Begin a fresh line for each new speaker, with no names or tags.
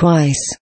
twice.